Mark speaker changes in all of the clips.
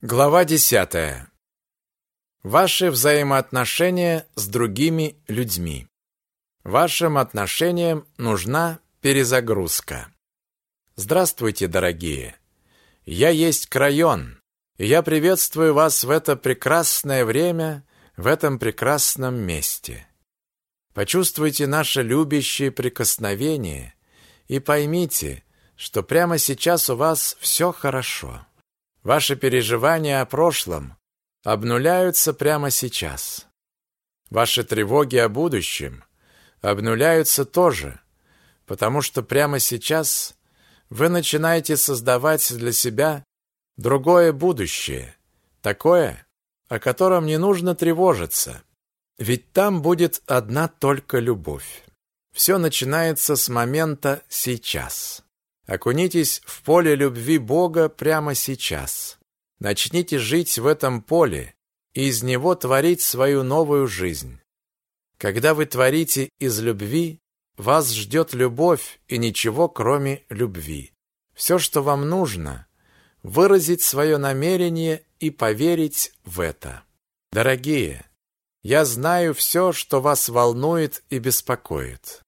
Speaker 1: Глава десятая. Ваши взаимоотношения с другими людьми. Вашим отношениям нужна перезагрузка. Здравствуйте, дорогие. Я есть Крайон, и я приветствую вас в это прекрасное время, в этом прекрасном месте. Почувствуйте наше любящее прикосновение и поймите, что прямо сейчас у вас все хорошо. Ваши переживания о прошлом обнуляются прямо сейчас. Ваши тревоги о будущем обнуляются тоже, потому что прямо сейчас вы начинаете создавать для себя другое будущее, такое, о котором не нужно тревожиться, ведь там будет одна только любовь. Все начинается с момента «сейчас». Окунитесь в поле любви Бога прямо сейчас. Начните жить в этом поле и из него творить свою новую жизнь. Когда вы творите из любви, вас ждет любовь и ничего, кроме любви. Все, что вам нужно, выразить свое намерение и поверить в это. Дорогие, я знаю все, что вас волнует и беспокоит.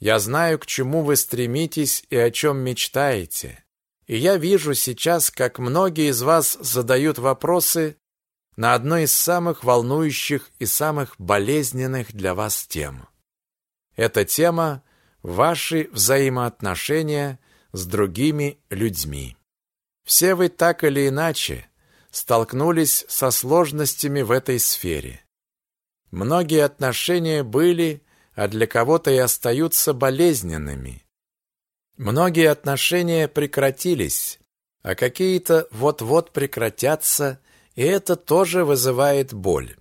Speaker 1: Я знаю, к чему вы стремитесь и о чем мечтаете. И я вижу сейчас, как многие из вас задают вопросы на одной из самых волнующих и самых болезненных для вас тем. Эта тема – ваши взаимоотношения с другими людьми. Все вы так или иначе столкнулись со сложностями в этой сфере. Многие отношения были а для кого-то и остаются болезненными. Многие отношения прекратились, а какие-то вот-вот прекратятся, и это тоже вызывает боль.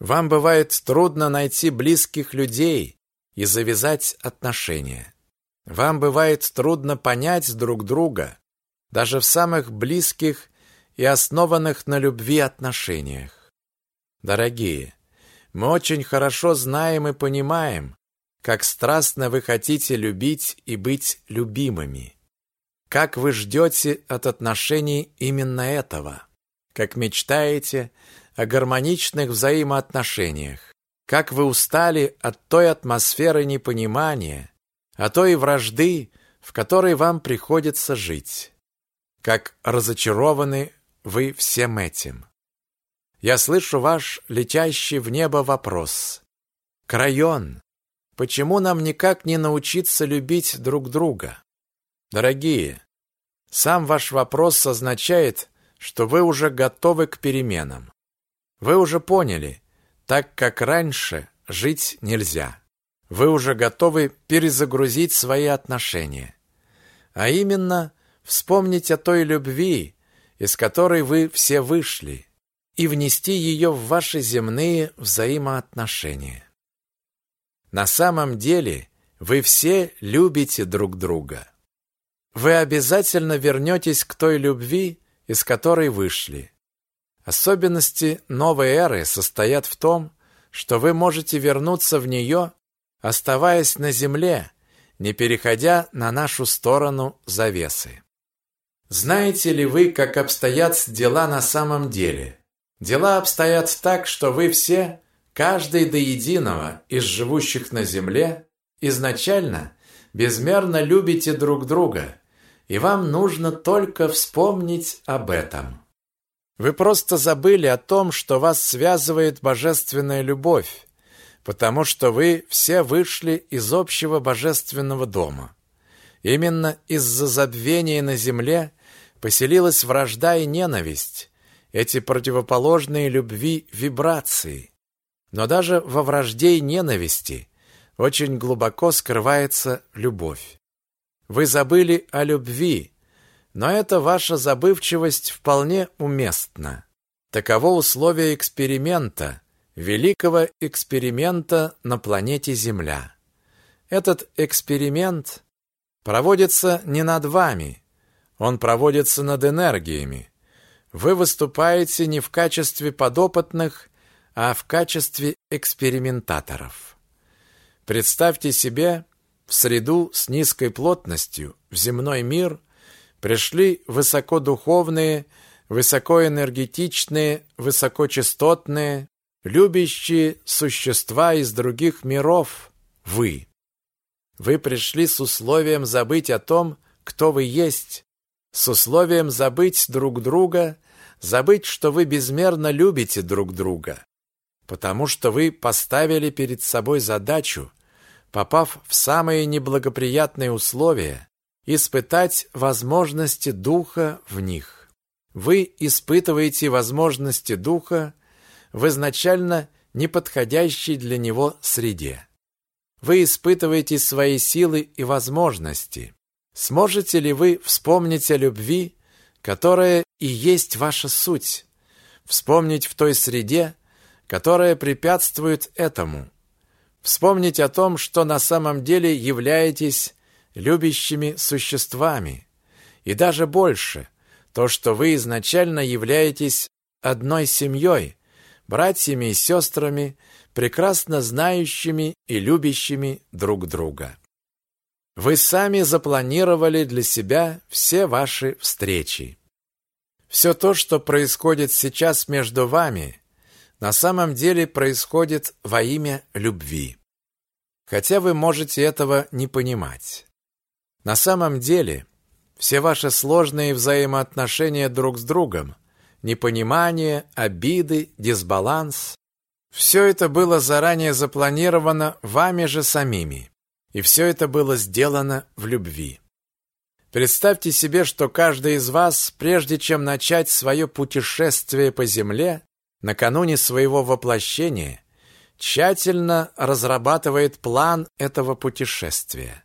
Speaker 1: Вам бывает трудно найти близких людей и завязать отношения. Вам бывает трудно понять друг друга, даже в самых близких и основанных на любви отношениях. Дорогие, мы очень хорошо знаем и понимаем, как страстно вы хотите любить и быть любимыми. Как вы ждете от отношений именно этого. Как мечтаете о гармоничных взаимоотношениях. Как вы устали от той атмосферы непонимания, а той вражды, в которой вам приходится жить. Как разочарованы вы всем этим. Я слышу ваш летящий в небо вопрос. Крайон, почему нам никак не научиться любить друг друга? Дорогие, сам ваш вопрос означает, что вы уже готовы к переменам. Вы уже поняли, так как раньше жить нельзя. Вы уже готовы перезагрузить свои отношения. А именно, вспомнить о той любви, из которой вы все вышли, и внести ее в ваши земные взаимоотношения. На самом деле вы все любите друг друга. Вы обязательно вернетесь к той любви, из которой вышли. Особенности новой эры состоят в том, что вы можете вернуться в нее, оставаясь на земле, не переходя на нашу сторону завесы. Знаете ли вы, как обстоят дела на самом деле? Дела обстоят так, что вы все, каждый до единого из живущих на земле, изначально безмерно любите друг друга, и вам нужно только вспомнить об этом. Вы просто забыли о том, что вас связывает божественная любовь, потому что вы все вышли из общего божественного дома. Именно из-за забвения на земле поселилась вражда и ненависть, эти противоположные любви вибрации. Но даже во вражде и ненависти очень глубоко скрывается любовь. Вы забыли о любви, но эта ваша забывчивость вполне уместна. Таково условие эксперимента, великого эксперимента на планете Земля. Этот эксперимент проводится не над вами, он проводится над энергиями, вы выступаете не в качестве подопытных, а в качестве экспериментаторов. Представьте себе, в среду с низкой плотностью, в земной мир, пришли высокодуховные, высокоэнергетичные, высокочастотные, любящие существа из других миров – вы. Вы пришли с условием забыть о том, кто вы есть, с условием забыть друг друга, забыть, что вы безмерно любите друг друга, потому что вы поставили перед собой задачу, попав в самые неблагоприятные условия, испытать возможности духа в них. Вы испытываете возможности духа в изначально неподходящей для него среде. Вы испытываете свои силы и возможности. Сможете ли вы вспомнить о любви, которая и есть ваша суть? Вспомнить в той среде, которая препятствует этому? Вспомнить о том, что на самом деле являетесь любящими существами, и даже больше, то, что вы изначально являетесь одной семьей, братьями и сестрами, прекрасно знающими и любящими друг друга. Вы сами запланировали для себя все ваши встречи. Все то, что происходит сейчас между вами, на самом деле происходит во имя любви. Хотя вы можете этого не понимать. На самом деле, все ваши сложные взаимоотношения друг с другом, непонимание, обиды, дисбаланс, все это было заранее запланировано вами же самими. И все это было сделано в любви. Представьте себе, что каждый из вас, прежде чем начать свое путешествие по земле, накануне своего воплощения, тщательно разрабатывает план этого путешествия.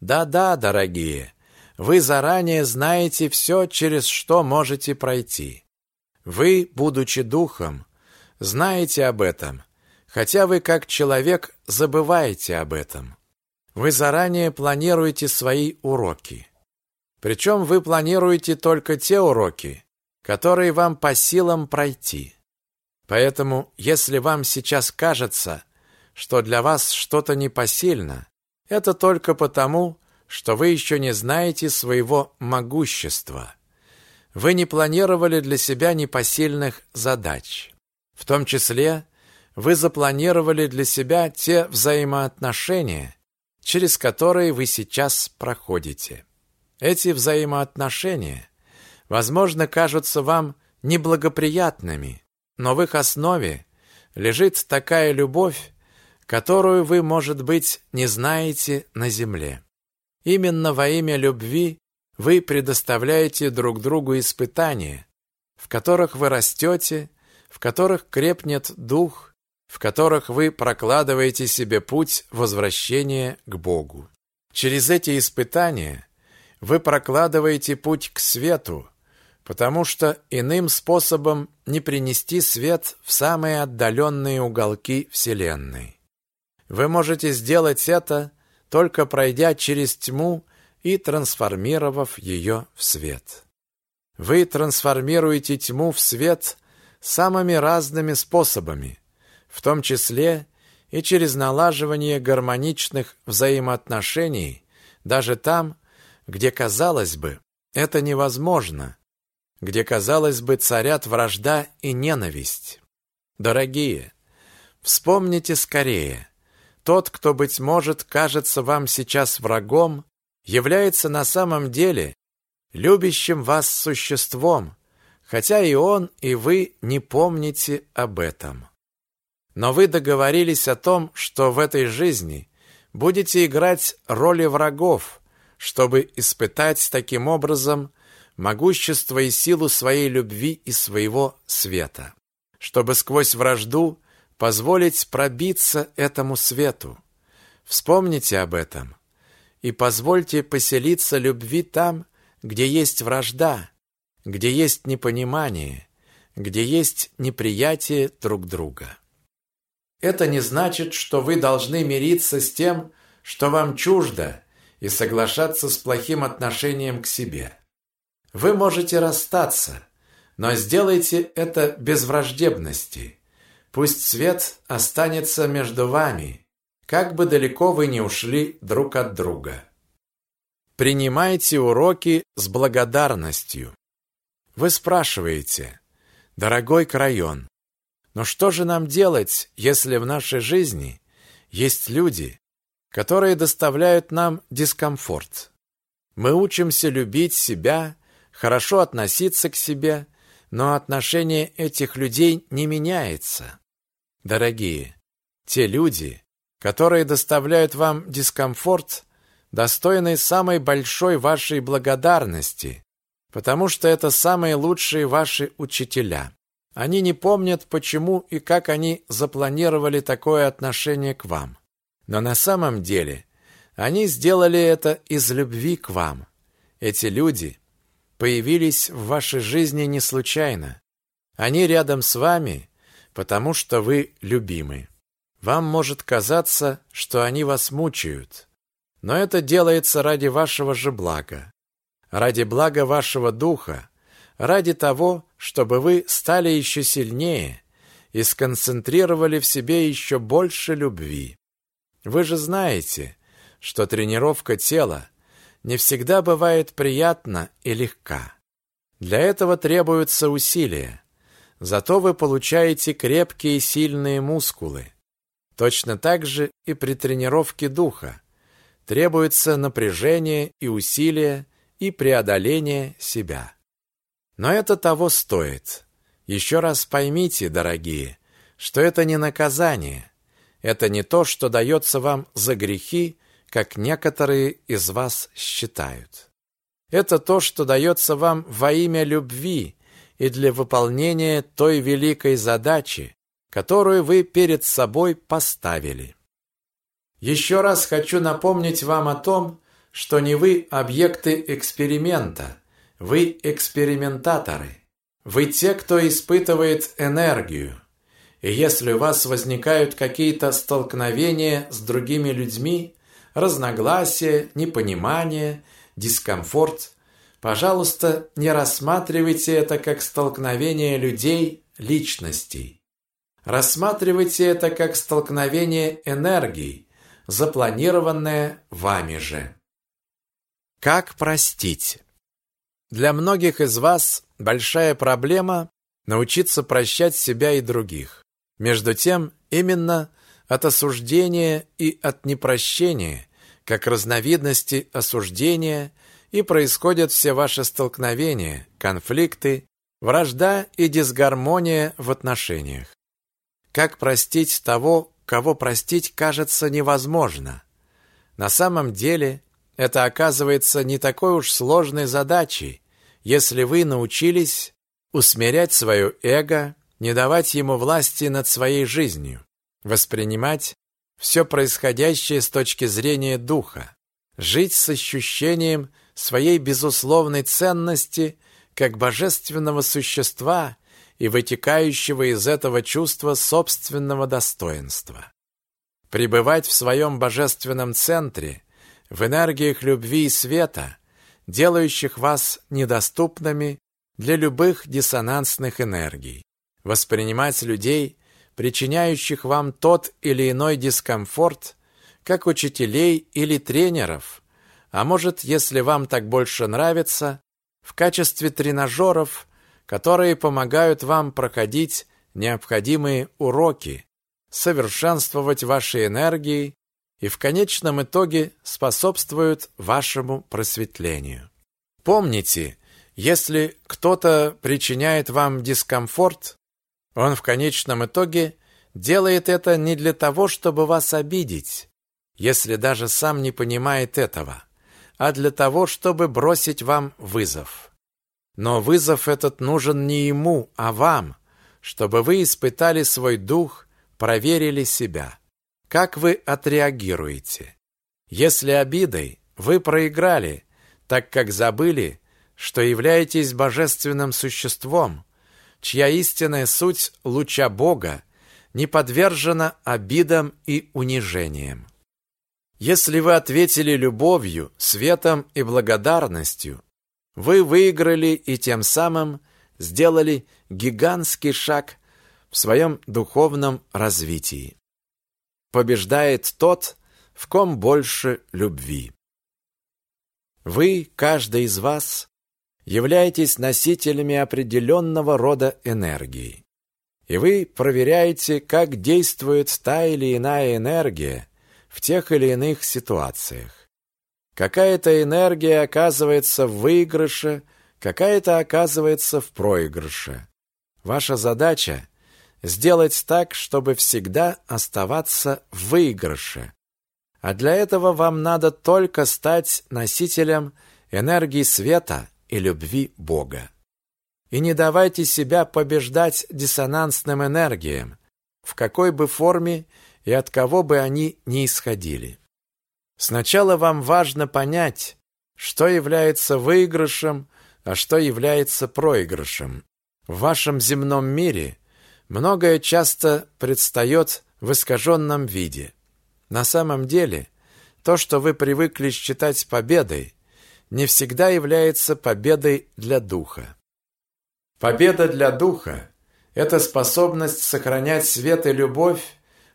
Speaker 1: Да-да, дорогие, вы заранее знаете все, через что можете пройти. Вы, будучи духом, знаете об этом, хотя вы как человек забываете об этом. Вы заранее планируете свои уроки. Причем вы планируете только те уроки, которые вам по силам пройти. Поэтому, если вам сейчас кажется, что для вас что-то непосильно, это только потому, что вы еще не знаете своего могущества. Вы не планировали для себя непосильных задач. В том числе вы запланировали для себя те взаимоотношения, через которые вы сейчас проходите. Эти взаимоотношения, возможно, кажутся вам неблагоприятными, но в их основе лежит такая любовь, которую вы, может быть, не знаете на земле. Именно во имя любви вы предоставляете друг другу испытания, в которых вы растете, в которых крепнет дух, в которых вы прокладываете себе путь возвращения к Богу. Через эти испытания вы прокладываете путь к свету, потому что иным способом не принести свет в самые отдаленные уголки Вселенной. Вы можете сделать это, только пройдя через тьму и трансформировав ее в свет. Вы трансформируете тьму в свет самыми разными способами, в том числе и через налаживание гармоничных взаимоотношений, даже там, где, казалось бы, это невозможно, где, казалось бы, царят вражда и ненависть. Дорогие, вспомните скорее, тот, кто, быть может, кажется вам сейчас врагом, является на самом деле любящим вас существом, хотя и он, и вы не помните об этом. Но вы договорились о том, что в этой жизни будете играть роли врагов, чтобы испытать таким образом могущество и силу своей любви и своего света, чтобы сквозь вражду позволить пробиться этому свету. Вспомните об этом и позвольте поселиться любви там, где есть вражда, где есть непонимание, где есть неприятие друг друга. Это не значит, что вы должны мириться с тем, что вам чуждо, и соглашаться с плохим отношением к себе. Вы можете расстаться, но сделайте это без враждебности. Пусть свет останется между вами, как бы далеко вы ни ушли друг от друга. Принимайте уроки с благодарностью. Вы спрашиваете, дорогой Крайон, но что же нам делать, если в нашей жизни есть люди, которые доставляют нам дискомфорт? Мы учимся любить себя, хорошо относиться к себе, но отношение этих людей не меняется. Дорогие, те люди, которые доставляют вам дискомфорт, достойны самой большой вашей благодарности, потому что это самые лучшие ваши учителя. Они не помнят, почему и как они запланировали такое отношение к вам. Но на самом деле они сделали это из любви к вам. Эти люди появились в вашей жизни не случайно. Они рядом с вами, потому что вы любимы. Вам может казаться, что они вас мучают, но это делается ради вашего же блага, ради блага вашего духа, ради того, чтобы вы стали еще сильнее и сконцентрировали в себе еще больше любви. Вы же знаете, что тренировка тела не всегда бывает приятна и легка. Для этого требуются усилия. Зато вы получаете крепкие и сильные мускулы. Точно так же и при тренировке духа. Требуется напряжение и усилие и преодоление себя. Но это того стоит. Еще раз поймите, дорогие, что это не наказание. Это не то, что дается вам за грехи, как некоторые из вас считают. Это то, что дается вам во имя любви и для выполнения той великой задачи, которую вы перед собой поставили. Еще раз хочу напомнить вам о том, что не вы объекты эксперимента, вы экспериментаторы. Вы те, кто испытывает энергию. И если у вас возникают какие-то столкновения с другими людьми, разногласия, непонимание, дискомфорт, пожалуйста, не рассматривайте это как столкновение людей, личностей. Рассматривайте это как столкновение энергий, запланированное вами же. Как простить? Для многих из вас большая проблема научиться прощать себя и других. Между тем, именно от осуждения и от непрощения, как разновидности осуждения, и происходят все ваши столкновения, конфликты, вражда и дисгармония в отношениях. Как простить того, кого простить кажется невозможно? На самом деле, это оказывается не такой уж сложной задачей, если вы научились усмирять свое эго, не давать ему власти над своей жизнью, воспринимать все происходящее с точки зрения духа, жить с ощущением своей безусловной ценности как божественного существа и вытекающего из этого чувства собственного достоинства. Пребывать в своем божественном центре, в энергиях любви и света, делающих вас недоступными для любых диссонансных энергий. Воспринимать людей, причиняющих вам тот или иной дискомфорт, как учителей или тренеров, а может, если вам так больше нравится, в качестве тренажеров которые помогают вам проходить необходимые уроки, совершенствовать ваши энергии и в конечном итоге способствуют вашему просветлению. Помните, если кто-то причиняет вам дискомфорт, он в конечном итоге делает это не для того, чтобы вас обидеть, если даже сам не понимает этого, а для того, чтобы бросить вам вызов. Но вызов этот нужен не ему, а вам, чтобы вы испытали свой дух, проверили себя. Как вы отреагируете? Если обидой, вы проиграли, так как забыли, что являетесь божественным существом, чья истинная суть луча Бога не подвержена обидам и унижениям. Если вы ответили любовью, светом и благодарностью, вы выиграли и тем самым сделали гигантский шаг в своем духовном развитии. Побеждает тот, в ком больше любви. Вы, каждый из вас, являетесь носителями определенного рода энергии. И вы проверяете, как действует та или иная энергия в тех или иных ситуациях. Какая-то энергия оказывается в выигрыше, какая-то оказывается в проигрыше. Ваша задача – сделать так, чтобы всегда оставаться в выигрыше. А для этого вам надо только стать носителем энергии света и любви Бога. И не давайте себя побеждать диссонансным энергиям, в какой бы форме и от кого бы они ни исходили. Сначала вам важно понять, что является выигрышем, а что является проигрышем. В вашем земном мире многое часто предстает в искаженном виде. На самом деле, то, что вы привыкли считать победой, не всегда является победой для духа. Победа для духа – это способность сохранять свет и любовь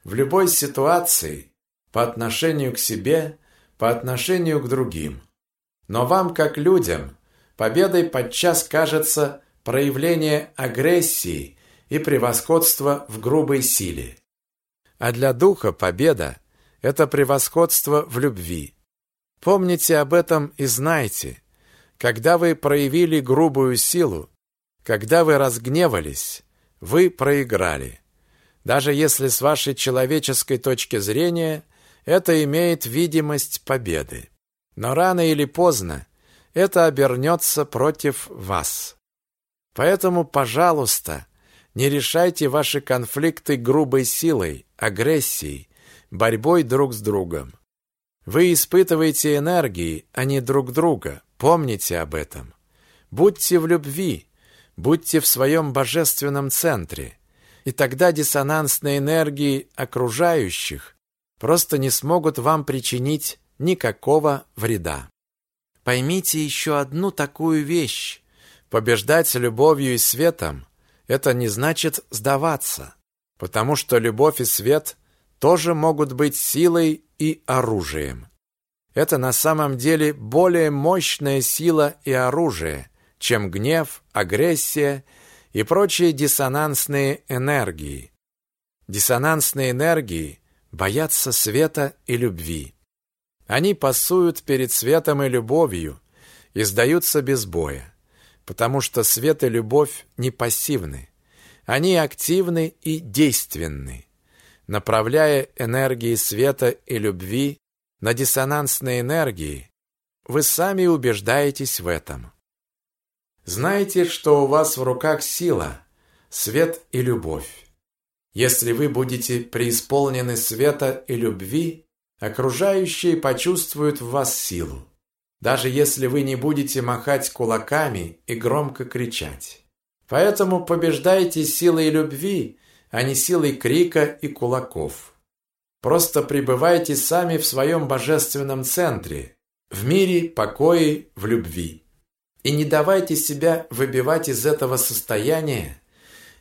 Speaker 1: в любой ситуации, по отношению к себе, по отношению к другим. Но вам, как людям, победой подчас кажется проявление агрессии и превосходства в грубой силе. А для духа победа – это превосходство в любви. Помните об этом и знайте. Когда вы проявили грубую силу, когда вы разгневались, вы проиграли. Даже если с вашей человеческой точки зрения это имеет видимость победы. Но рано или поздно это обернется против вас. Поэтому, пожалуйста, не решайте ваши конфликты грубой силой, агрессией, борьбой друг с другом. Вы испытываете энергии, а не друг друга. Помните об этом. Будьте в любви, будьте в своем божественном центре и тогда диссонансные энергии окружающих просто не смогут вам причинить никакого вреда. Поймите еще одну такую вещь. Побеждать любовью и светом – это не значит сдаваться, потому что любовь и свет тоже могут быть силой и оружием. Это на самом деле более мощная сила и оружие, чем гнев, агрессия и прочие диссонансные энергии. Диссонансные энергии боятся света и любви. Они пасуют перед светом и любовью и сдаются без боя, потому что свет и любовь не пассивны. Они активны и действенны. Направляя энергии света и любви на диссонансные энергии, вы сами убеждаетесь в этом. Знайте, что у вас в руках сила, свет и любовь. Если вы будете преисполнены света и любви, окружающие почувствуют в вас силу, даже если вы не будете махать кулаками и громко кричать. Поэтому побеждайте силой любви, а не силой крика и кулаков. Просто пребывайте сами в своем божественном центре, в мире, покое, в любви. И не давайте себя выбивать из этого состояния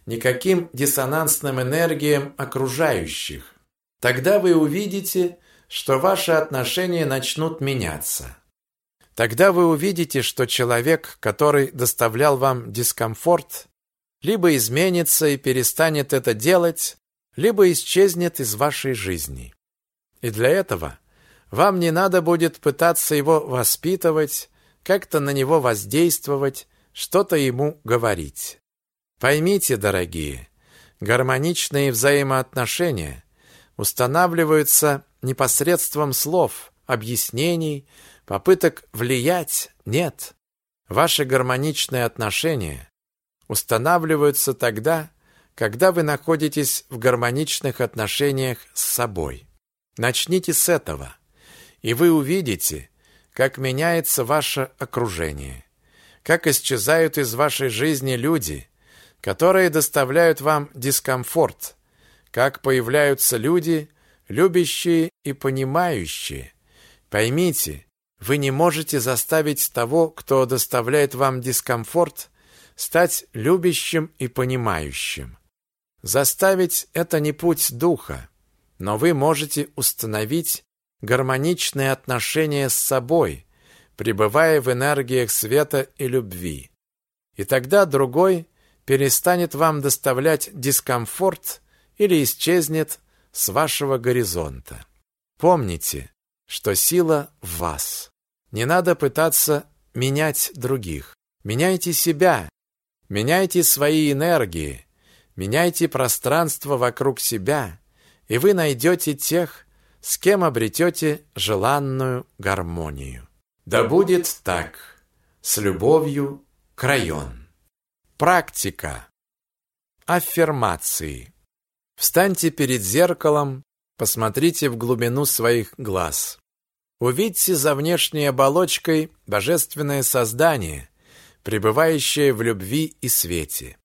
Speaker 1: никаким диссонансным энергиям окружающих. Тогда вы увидите, что ваши отношения начнут меняться. Тогда вы увидите, что человек, который доставлял вам дискомфорт, либо изменится и перестанет это делать, либо исчезнет из вашей жизни. И для этого вам не надо будет пытаться его воспитывать, как-то на него воздействовать, что-то ему говорить. Поймите, дорогие, гармоничные взаимоотношения устанавливаются непосредством слов, объяснений, попыток влиять нет. Ваши гармоничные отношения устанавливаются тогда, когда вы находитесь в гармоничных отношениях с собой. Начните с этого, и вы увидите, как меняется ваше окружение, как исчезают из вашей жизни люди, которые доставляют вам дискомфорт, как появляются люди, любящие и понимающие. Поймите, вы не можете заставить того, кто доставляет вам дискомфорт, стать любящим и понимающим. Заставить – это не путь духа, но вы можете установить гармоничные отношения с собой, пребывая в энергиях света и любви. И тогда другой перестанет вам доставлять дискомфорт или исчезнет с вашего горизонта. Помните, что сила в вас. Не надо пытаться менять других. Меняйте себя, меняйте свои энергии, меняйте пространство вокруг себя, и вы найдете тех, с кем обретете желанную гармонию. Да будет так. С любовью, Крайон. Практика. Аффирмации. Встаньте перед зеркалом, посмотрите в глубину своих глаз. Увидьте за внешней оболочкой божественное создание, пребывающее в любви и свете.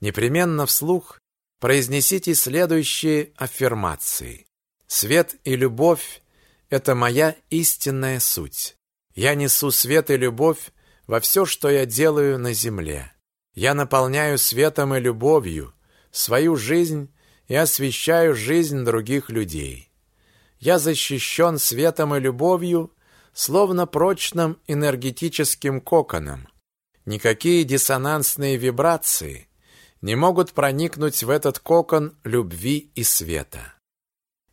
Speaker 1: Непременно вслух произнесите следующие аффирмации. Свет и любовь – это моя истинная суть. Я несу свет и любовь во все, что я делаю на земле. Я наполняю светом и любовью свою жизнь и освещаю жизнь других людей. Я защищен светом и любовью, словно прочным энергетическим коконом. Никакие диссонансные вибрации не могут проникнуть в этот кокон любви и света.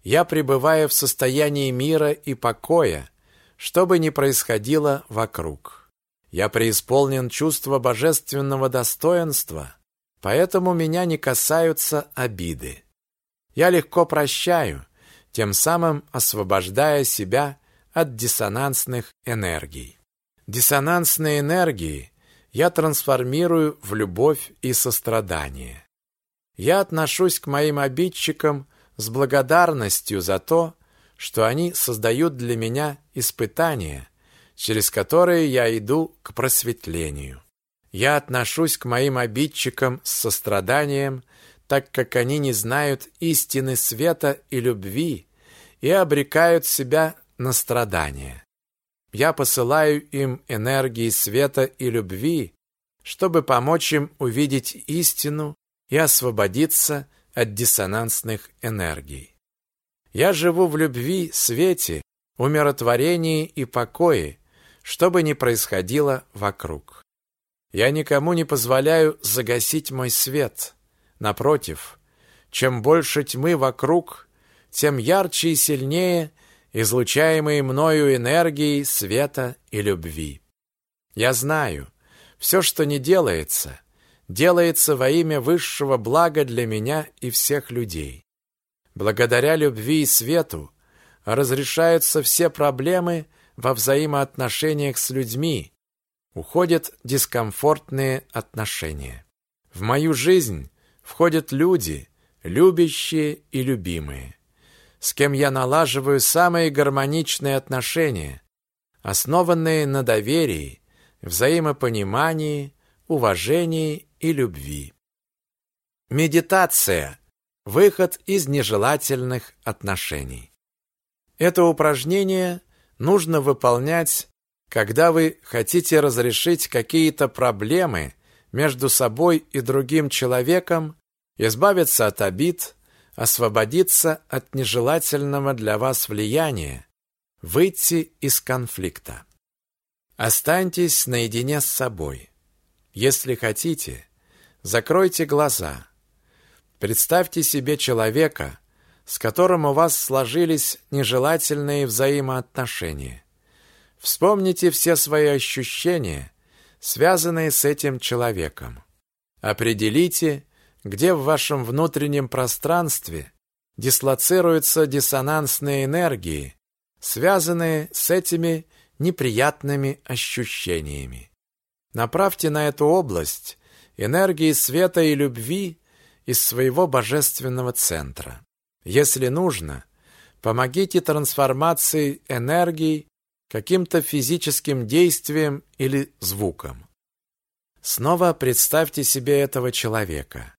Speaker 1: Я пребываю в состоянии мира и покоя, что бы ни происходило вокруг. Я преисполнен чувства божественного достоинства, поэтому меня не касаются обиды. Я легко прощаю, тем самым освобождая себя от диссонансных энергий. Диссонансные энергии я трансформирую в любовь и сострадание. Я отношусь к моим обидчикам с благодарностью за то, что они создают для меня испытания, через которые я иду к просветлению. Я отношусь к моим обидчикам с состраданием, так как они не знают истины света и любви и обрекают себя на страдания. Я посылаю им энергии света и любви, чтобы помочь им увидеть истину и освободиться от диссонансных энергий. Я живу в любви, свете, умиротворении и покое, что бы ни происходило вокруг. Я никому не позволяю загасить мой свет. Напротив, чем больше тьмы вокруг, тем ярче и сильнее излучаемые мною энергии света и любви. Я знаю, все, что не делается, делается во имя высшего блага для меня и всех людей. Благодаря любви и свету разрешаются все проблемы во взаимоотношениях с людьми, уходят дискомфортные отношения. В мою жизнь входят люди, любящие и любимые, с кем я налаживаю самые гармоничные отношения, основанные на доверии, взаимопонимании, уважении и любви. Медитация – выход из нежелательных отношений. Это упражнение нужно выполнять, когда вы хотите разрешить какие-то проблемы между собой и другим человеком, избавиться от обид, освободиться от нежелательного для вас влияния, выйти из конфликта. Останьтесь наедине с собой. Если хотите, закройте глаза. Представьте себе человека, с которым у вас сложились нежелательные взаимоотношения. Вспомните все свои ощущения, связанные с этим человеком. Определите, где в вашем внутреннем пространстве дислоцируются диссонансные энергии, связанные с этими неприятными ощущениями. Направьте на эту область энергии света и любви из своего божественного центра. Если нужно, помогите трансформации энергии каким-то физическим действием или звуком. Снова представьте себе этого человека.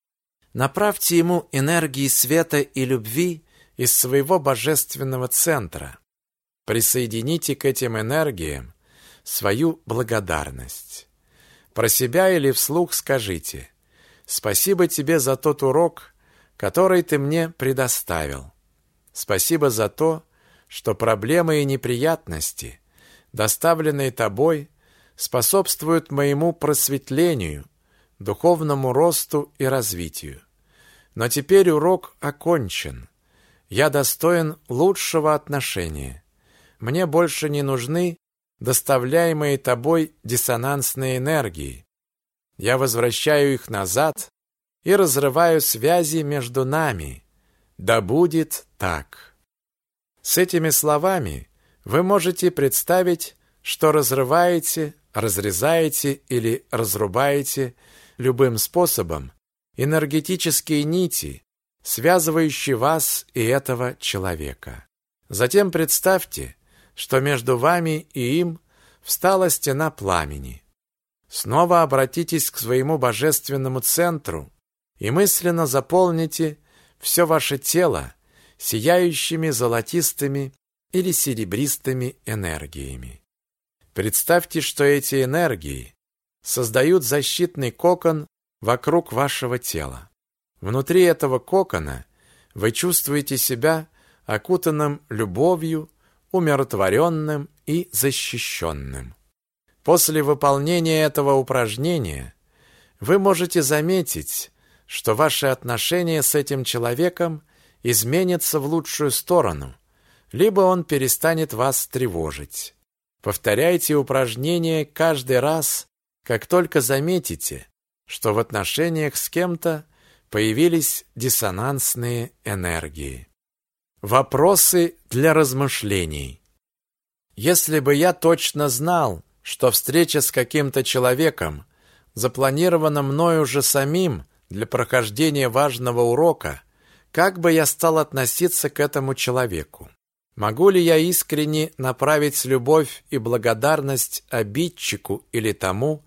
Speaker 1: Направьте ему энергии света и любви из своего божественного центра. Присоедините к этим энергиям свою благодарность. Про себя или вслух скажите «Спасибо тебе за тот урок, который ты мне предоставил. Спасибо за то, что проблемы и неприятности доставленные тобой, способствуют моему просветлению, духовному росту и развитию. Но теперь урок окончен. Я достоин лучшего отношения. Мне больше не нужны доставляемые тобой диссонансные энергии. Я возвращаю их назад и разрываю связи между нами. Да будет так. С этими словами вы можете представить, что разрываете, разрезаете или разрубаете любым способом энергетические нити, связывающие вас и этого человека. Затем представьте, что между вами и им встала стена пламени. Снова обратитесь к своему божественному центру и мысленно заполните все ваше тело сияющими золотистыми или серебристыми энергиями. Представьте, что эти энергии создают защитный кокон вокруг вашего тела. Внутри этого кокона вы чувствуете себя окутанным любовью, умиротворенным и защищенным. После выполнения этого упражнения вы можете заметить, что ваши отношения с этим человеком изменятся в лучшую сторону, либо он перестанет вас тревожить. Повторяйте упражнение каждый раз, как только заметите, что в отношениях с кем-то появились диссонансные энергии. Вопросы для размышлений. Если бы я точно знал, что встреча с каким-то человеком запланирована мною же самим для прохождения важного урока, как бы я стал относиться к этому человеку? Могу ли я искренне направить любовь и благодарность обидчику или тому,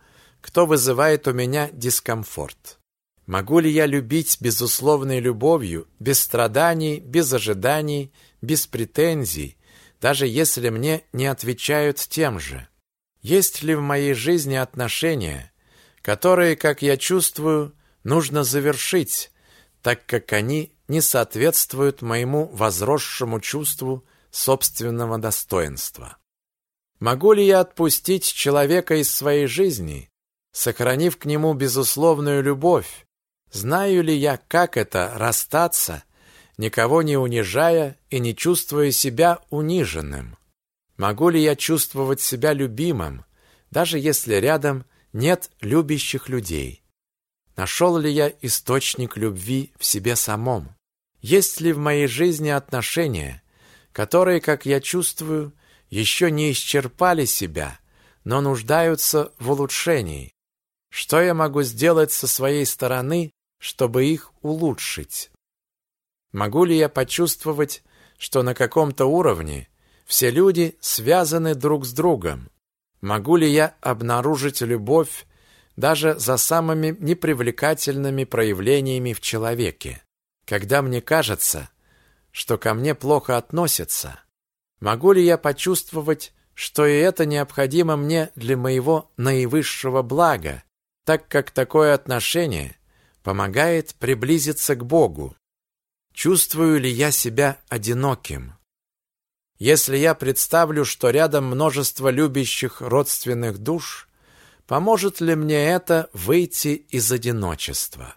Speaker 1: кто вызывает у меня дискомфорт? Могу ли я любить безусловной любовью, без страданий, без ожиданий, без претензий, даже если мне не отвечают тем же? Есть ли в моей жизни отношения, которые, как я чувствую, нужно завершить, так как они не соответствуют моему возросшему чувству собственного достоинства? Могу ли я отпустить человека из своей жизни, сохранив к нему безусловную любовь? Знаю ли я, как это расстаться, никого не унижая и не чувствуя себя униженным? Могу ли я чувствовать себя любимым, даже если рядом нет любящих людей? Нашел ли я источник любви в себе самом? Есть ли в моей жизни отношения, которые, как я чувствую, еще не исчерпали себя, но нуждаются в улучшении? Что я могу сделать со своей стороны, чтобы их улучшить? Могу ли я почувствовать, что на каком-то уровне все люди связаны друг с другом? Могу ли я обнаружить любовь даже за самыми непривлекательными проявлениями в человеке? Когда мне кажется, что ко мне плохо относятся, могу ли я почувствовать, что и это необходимо мне для моего наивысшего блага, так как такое отношение помогает приблизиться к Богу? Чувствую ли я себя одиноким? Если я представлю, что рядом множество любящих родственных душ, поможет ли мне это выйти из одиночества?